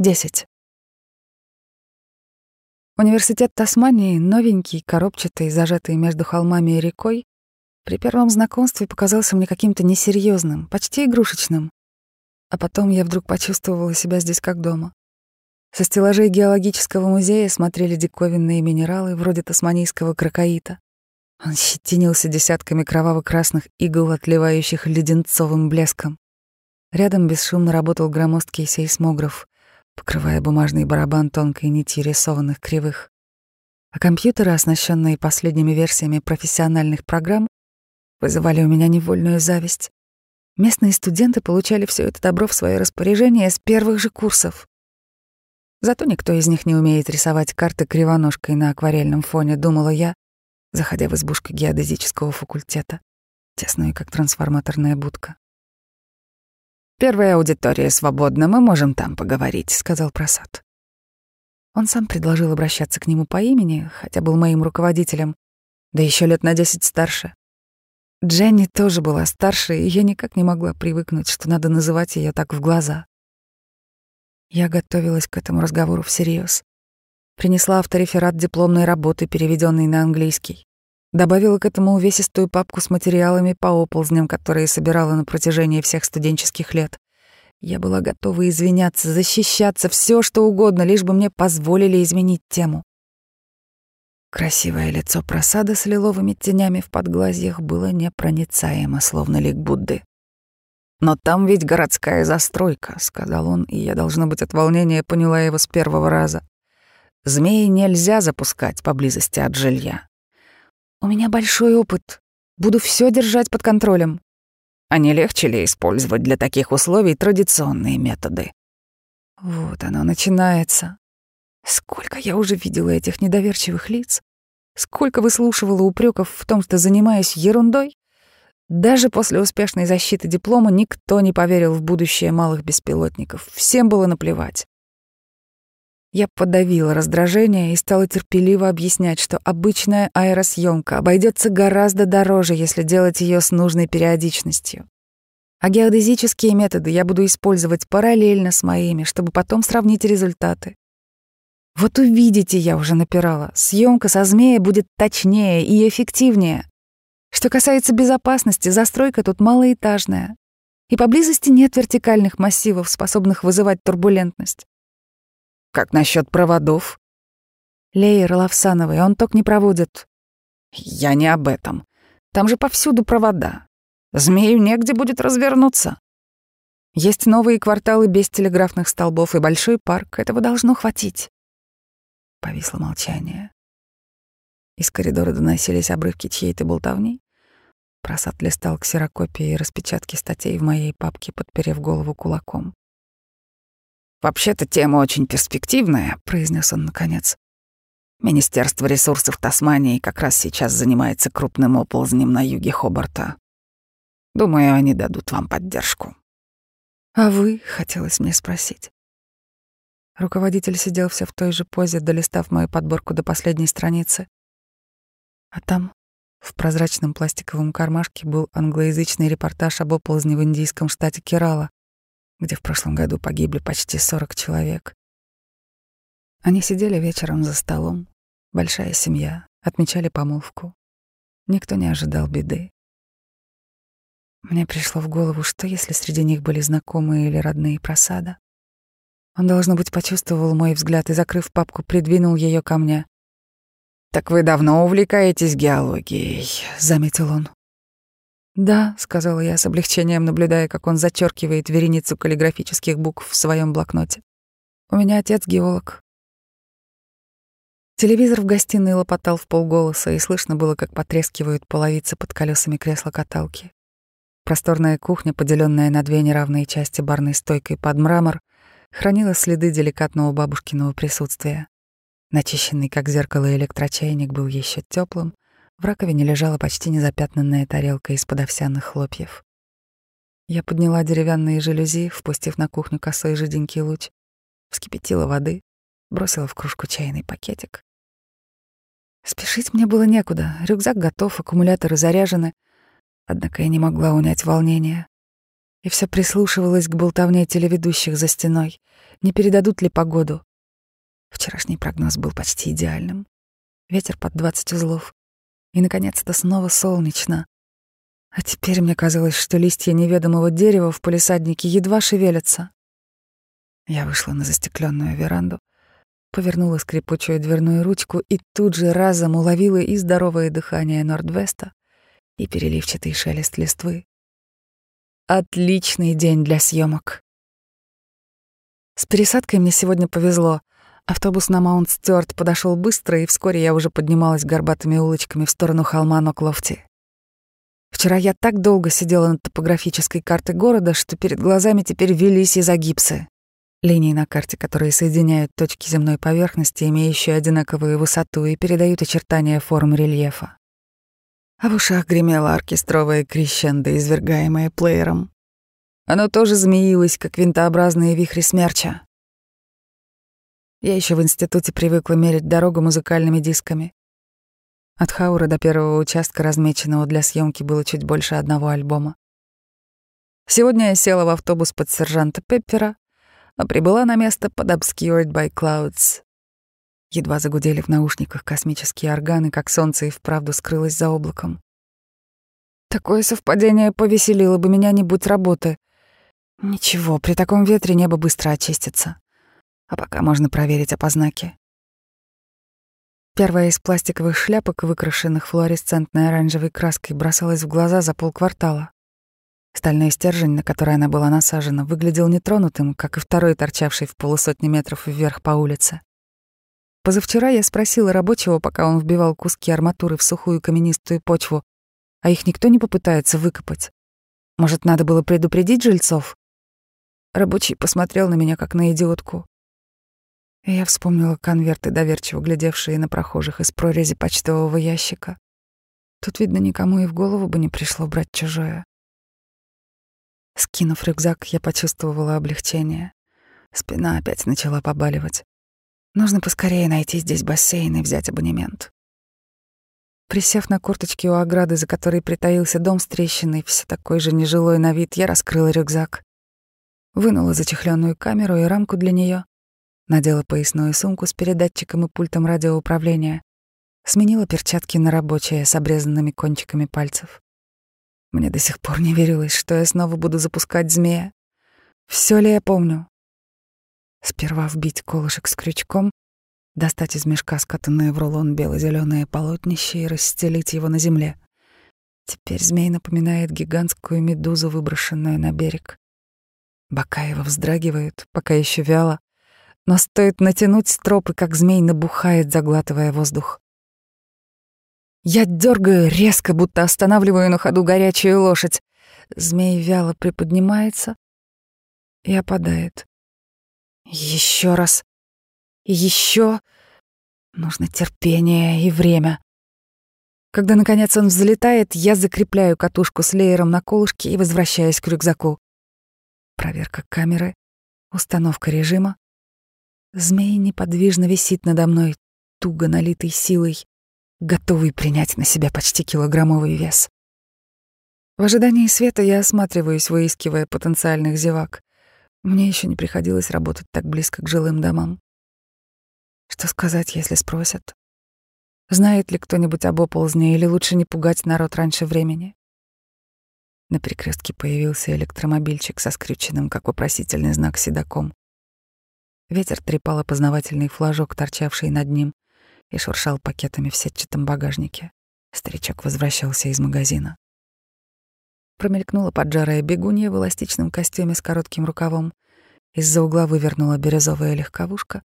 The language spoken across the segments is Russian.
10. Университет Тасмании, новенький, коробчатый, зажатый между холмами и рекой, при первом знакомстве показался мне каким-то несерьезным, почти игрушечным. А потом я вдруг почувствовала себя здесь как дома. Со стеллажей геологического музея смотрели диковинные минералы вроде тасманийского крокоита. Он щетинился десятками кроваво-красных игл, отливающих леденцовым блеском. Рядом бесшумно работал громоздкий сейсмограф покрывая бумажный барабан тонкой нитью рисованных кривых. А компьютеры, оснащенные последними версиями профессиональных программ, вызывали у меня невольную зависть. Местные студенты получали все это добро в свое распоряжение с первых же курсов. Зато никто из них не умеет рисовать карты кривоножкой на акварельном фоне, думала я, заходя в избушку геодезического факультета, тесную, как трансформаторная будка. «Первая аудитория свободна, мы можем там поговорить», — сказал Просад. Он сам предложил обращаться к нему по имени, хотя был моим руководителем, да еще лет на десять старше. Дженни тоже была старше, и я никак не могла привыкнуть, что надо называть ее так в глаза. Я готовилась к этому разговору всерьез. Принесла автореферат дипломной работы, переведенный на английский. Добавила к этому увесистую папку с материалами по оползням, которые собирала на протяжении всех студенческих лет. Я была готова извиняться, защищаться, все что угодно, лишь бы мне позволили изменить тему. Красивое лицо просада с лиловыми тенями в подглазьях было непроницаемо, словно лик Будды. «Но там ведь городская застройка», — сказал он, и я, должно быть, от волнения поняла его с первого раза. «Змеи нельзя запускать поблизости от жилья. У меня большой опыт. Буду все держать под контролем. А не легче ли использовать для таких условий традиционные методы? Вот оно начинается. Сколько я уже видела этих недоверчивых лиц. Сколько выслушивала упреков в том, что занимаюсь ерундой. Даже после успешной защиты диплома никто не поверил в будущее малых беспилотников. Всем было наплевать. Я подавила раздражение и стала терпеливо объяснять, что обычная аэросъемка обойдется гораздо дороже, если делать ее с нужной периодичностью. А геодезические методы я буду использовать параллельно с моими, чтобы потом сравнить результаты. Вот увидите, я уже напирала, съемка со змея будет точнее и эффективнее. Что касается безопасности, застройка тут малоэтажная. И поблизости нет вертикальных массивов, способных вызывать турбулентность. Как насчет проводов? Леер Лавсановой, он ток не проводит. Я не об этом. Там же повсюду провода. Змею негде будет развернуться. Есть новые кварталы без телеграфных столбов и большой парк. Этого должно хватить. Повисло молчание. Из коридора доносились обрывки чьей-то болтовни. Просад листал ксерокопии и распечатки статей в моей папке, подперев голову кулаком. «Вообще-то тема очень перспективная», — произнес он наконец. «Министерство ресурсов Тасмании как раз сейчас занимается крупным оползнем на юге Хобарта. Думаю, они дадут вам поддержку». «А вы?» — хотелось мне спросить. Руководитель сидел все в той же позе, долистав мою подборку до последней страницы. А там, в прозрачном пластиковом кармашке, был англоязычный репортаж об оползне в индийском штате Керала где в прошлом году погибли почти 40 человек. Они сидели вечером за столом, большая семья, отмечали помолвку. Никто не ожидал беды. Мне пришло в голову, что если среди них были знакомые или родные просада. Он, должно быть, почувствовал мой взгляд и, закрыв папку, придвинул ее ко мне. «Так вы давно увлекаетесь геологией», — заметил он. «Да», — сказала я с облегчением, наблюдая, как он зачеркивает вереницу каллиграфических букв в своем блокноте. «У меня отец геолог». Телевизор в гостиной лопотал в полголоса, и слышно было, как потрескивают половицы под колесами кресла-каталки. Просторная кухня, поделенная на две неравные части барной стойкой под мрамор, хранила следы деликатного бабушкиного присутствия. Начищенный, как зеркало, электрочайник был еще теплым, в раковине лежала почти незапятнанная тарелка из-под овсяных хлопьев. Я подняла деревянные жалюзи, впустив на кухню косой жиденький луч, вскипятила воды, бросила в кружку чайный пакетик. Спешить мне было некуда, рюкзак готов, аккумуляторы заряжены, однако я не могла унять волнение. и все прислушивалась к болтовне телеведущих за стеной. Не передадут ли погоду? Вчерашний прогноз был почти идеальным. Ветер под 20 узлов. И, наконец-то, снова солнечно. А теперь мне казалось, что листья неведомого дерева в полисаднике едва шевелятся. Я вышла на застекленную веранду, повернула скрипучую дверную ручку и тут же разом уловила и здоровое дыхание Нордвеста, и переливчатый шелест листвы. Отличный день для съемок. С пересадкой мне сегодня повезло. Автобус на Маунт Стюарт подошел быстро, и вскоре я уже поднималась горбатыми улочками в сторону холма Ноклофти. Вчера я так долго сидела над топографической картой города, что перед глазами теперь велись изогипсы. Линии на карте, которые соединяют точки земной поверхности, имеющие одинаковую высоту и передают очертания форм рельефа. А в ушах гремело оркестровое крещендо, извергаемое плеером. Оно тоже змеилось, как винтообразные вихри смерча. Я еще в институте привыкла мерить дорогу музыкальными дисками. От Хаура до первого участка, размеченного для съемки, было чуть больше одного альбома. Сегодня я села в автобус под сержанта Пеппера, а прибыла на место под Obscured by Clouds. Едва загудели в наушниках космические органы, как солнце и вправду скрылось за облаком. Такое совпадение повеселило бы меня, не будь работы. Ничего, при таком ветре небо быстро очистится. А пока можно проверить опознаки. Первая из пластиковых шляпок, выкрашенных флуоресцентной оранжевой краской, бросалась в глаза за полквартала. Стальной стержень, на который она была насажена, выглядел нетронутым, как и второй, торчавший в полусотни метров вверх по улице. Позавчера я спросила рабочего, пока он вбивал куски арматуры в сухую каменистую почву, а их никто не попытается выкопать. Может, надо было предупредить жильцов? Рабочий посмотрел на меня, как на идиотку. Я вспомнила конверты, доверчиво глядевшие на прохожих из прорези почтового ящика. Тут, видно, никому и в голову бы не пришло брать чужое. Скинув рюкзак, я почувствовала облегчение. Спина опять начала побаливать. Нужно поскорее найти здесь бассейн и взять абонемент. Присев на корточки у ограды, за которой притаился дом с трещиной, все такой же нежилой на вид, я раскрыла рюкзак. Вынула зачехленную камеру и рамку для нее, надела поясную сумку с передатчиком и пультом радиоуправления, сменила перчатки на рабочие с обрезанными кончиками пальцев. Мне до сих пор не верилось, что я снова буду запускать змея. Все ли я помню? Сперва вбить колышек с крючком, достать из мешка скатанное в рулон бело-зеленое полотнище и расстелить его на земле. Теперь змей напоминает гигантскую медузу, выброшенную на берег. Бока его вздрагивают, пока еще вяло, но стоит натянуть стропы, как змей набухает, заглатывая воздух. Я дергаю резко, будто останавливаю на ходу горячую лошадь. Змей вяло приподнимается и опадает. Еще раз. Еще. Нужно терпение и время. Когда, наконец, он взлетает, я закрепляю катушку с леером на колышке и возвращаюсь к рюкзаку. Проверка камеры, установка режима. Змей неподвижно висит надо мной, туго налитый силой, готовый принять на себя почти килограммовый вес. В ожидании света я осматриваюсь, выискивая потенциальных зевак. Мне еще не приходилось работать так близко к жилым домам. Что сказать, если спросят? Знает ли кто-нибудь об оползне или лучше не пугать народ раньше времени? На перекрестке появился электромобильчик со скрюченным, как вопросительный знак, седаком. Ветер трепал опознавательный флажок, торчавший над ним, и шуршал пакетами в сетчатом багажнике. Старичок возвращался из магазина. Промелькнула поджарая бегунья в эластичном костюме с коротким рукавом. Из-за угла вывернула бирюзовая легковушка.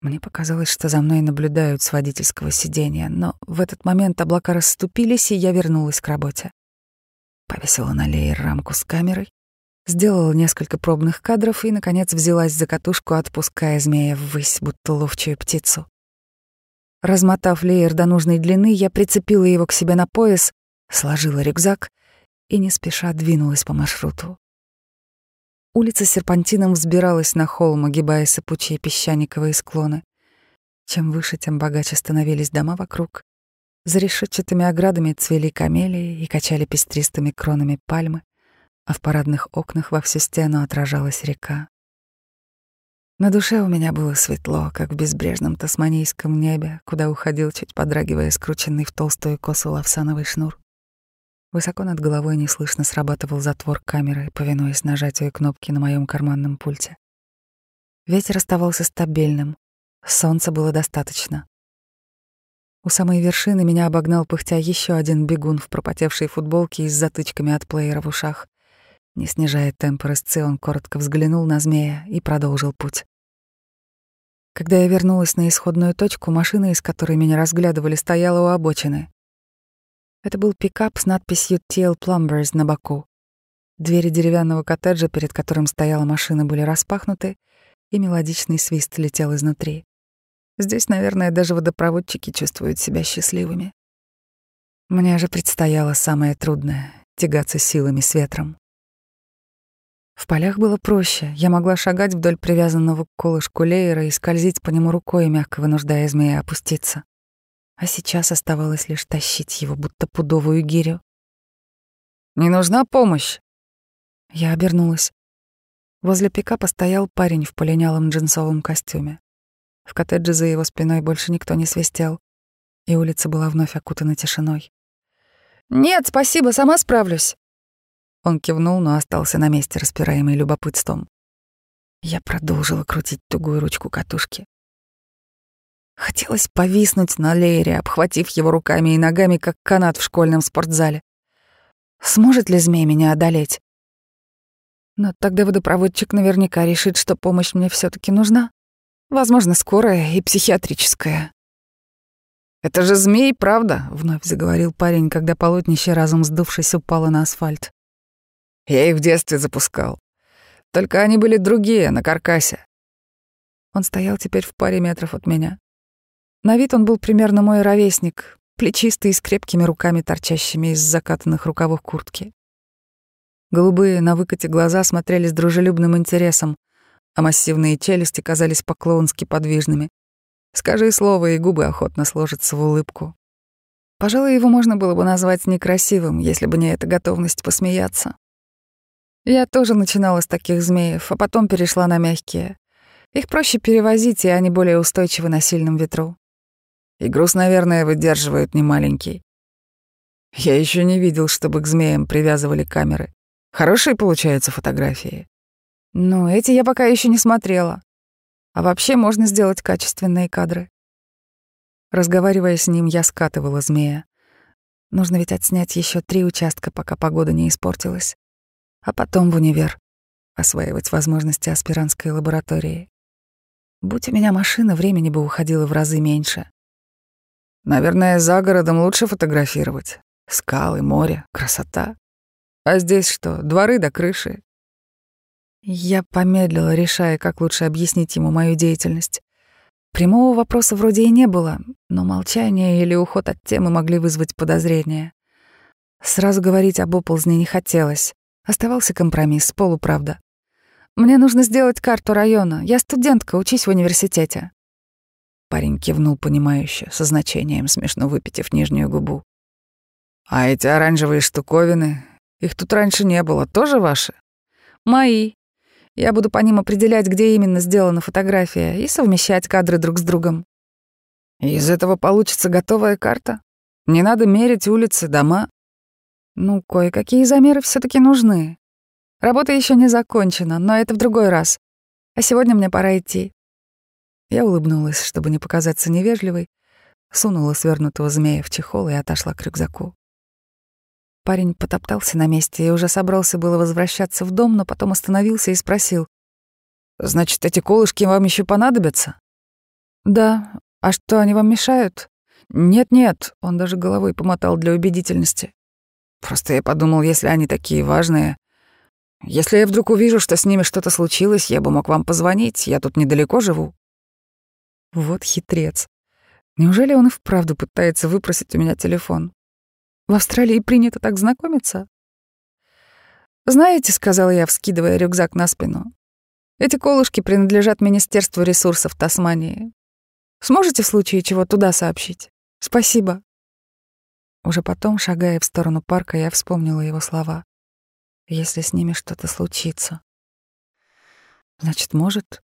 Мне показалось, что за мной наблюдают с водительского сиденья, но в этот момент облака расступились, и я вернулась к работе. Повесила на леер рамку с камерой, сделала несколько пробных кадров и, наконец, взялась за катушку, отпуская змея ввысь, будто ловчую птицу. Размотав леер до нужной длины, я прицепила его к себе на пояс, сложила рюкзак и не спеша двинулась по маршруту. Улица серпантином взбиралась на холм, огибая сыпучие песчаниковые склоны. Чем выше, тем богаче становились дома вокруг. За решетчатыми оградами цвели камелии и качали пестристыми кронами пальмы. А в парадных окнах во всю стену отражалась река. На душе у меня было светло, как в безбрежном тасманийском небе, куда уходил, чуть подрагивая, скрученный в толстую косу лавсановый шнур. Высоко над головой неслышно срабатывал затвор камеры, повинуясь нажатию кнопки на моем карманном пульте. Ветер оставался стабильным, солнца было достаточно. У самой вершины меня обогнал пыхтя еще один бегун в пропотевшей футболке и с затычками от плеера в ушах. Не снижая темпа рысцы, он коротко взглянул на змея и продолжил путь. Когда я вернулась на исходную точку, машина, из которой меня разглядывали, стояла у обочины. Это был пикап с надписью TL Plumbers на боку. Двери деревянного коттеджа, перед которым стояла машина, были распахнуты, и мелодичный свист летел изнутри. Здесь, наверное, даже водопроводчики чувствуют себя счастливыми. Мне же предстояло самое трудное — тягаться силами с ветром. В полях было проще. Я могла шагать вдоль привязанного к колышку леера и скользить по нему рукой, мягко вынуждая змея опуститься. А сейчас оставалось лишь тащить его, будто пудовую гирю. «Не нужна помощь?» Я обернулась. Возле пикапа стоял парень в полинялом джинсовом костюме. В коттедже за его спиной больше никто не свистел, и улица была вновь окутана тишиной. «Нет, спасибо, сама справлюсь». Он кивнул, но остался на месте, распираемый любопытством. Я продолжила крутить тугую ручку катушки. Хотелось повиснуть на леере, обхватив его руками и ногами, как канат в школьном спортзале. Сможет ли змей меня одолеть? Но тогда водопроводчик наверняка решит, что помощь мне все таки нужна. Возможно, скорая и психиатрическая. «Это же змей, правда?» — вновь заговорил парень, когда полотнище, разом сдувшись, упало на асфальт. Я их в детстве запускал. Только они были другие, на каркасе. Он стоял теперь в паре метров от меня. На вид он был примерно мой ровесник, плечистый с крепкими руками, торчащими из закатанных рукавов куртки. Голубые на выкате глаза смотрели с дружелюбным интересом, а массивные челюсти казались по-клоунски подвижными. Скажи слово, и губы охотно сложатся в улыбку. Пожалуй, его можно было бы назвать некрасивым, если бы не эта готовность посмеяться. Я тоже начинала с таких змеев, а потом перешла на мягкие. Их проще перевозить, и они более устойчивы на сильном ветру. И груз, наверное, выдерживают немаленький. Я еще не видел, чтобы к змеям привязывали камеры. Хорошие получаются фотографии. Но эти я пока еще не смотрела. А вообще можно сделать качественные кадры. Разговаривая с ним, я скатывала змея. Нужно ведь отснять еще три участка, пока погода не испортилась а потом в универ осваивать возможности аспирантской лаборатории. Будь у меня машина, времени бы уходило в разы меньше. Наверное, за городом лучше фотографировать. Скалы, море, красота. А здесь что, дворы до крыши? Я помедлила, решая, как лучше объяснить ему мою деятельность. Прямого вопроса вроде и не было, но молчание или уход от темы могли вызвать подозрения. Сразу говорить об оползне не хотелось. Оставался компромисс, полуправда. «Мне нужно сделать карту района. Я студентка, учусь в университете». Парень кивнул понимающе, со значением, смешно выпитив нижнюю губу. «А эти оранжевые штуковины, их тут раньше не было, тоже ваши?» «Мои. Я буду по ним определять, где именно сделана фотография, и совмещать кадры друг с другом». «Из этого получится готовая карта? Не надо мерить улицы, дома?» Ну, кое-какие замеры все таки нужны. Работа еще не закончена, но это в другой раз. А сегодня мне пора идти. Я улыбнулась, чтобы не показаться невежливой, сунула свернутого змея в чехол и отошла к рюкзаку. Парень потоптался на месте и уже собрался было возвращаться в дом, но потом остановился и спросил. «Значит, эти колышки вам еще понадобятся?» «Да. А что, они вам мешают?» «Нет-нет», — он даже головой помотал для убедительности. Просто я подумал, если они такие важные... Если я вдруг увижу, что с ними что-то случилось, я бы мог вам позвонить, я тут недалеко живу. Вот хитрец. Неужели он и вправду пытается выпросить у меня телефон? В Австралии принято так знакомиться? «Знаете», — сказала я, вскидывая рюкзак на спину, «эти колышки принадлежат Министерству ресурсов Тасмании. Сможете в случае чего туда сообщить? Спасибо». Уже потом, шагая в сторону парка, я вспомнила его слова. «Если с ними что-то случится». Значит, может,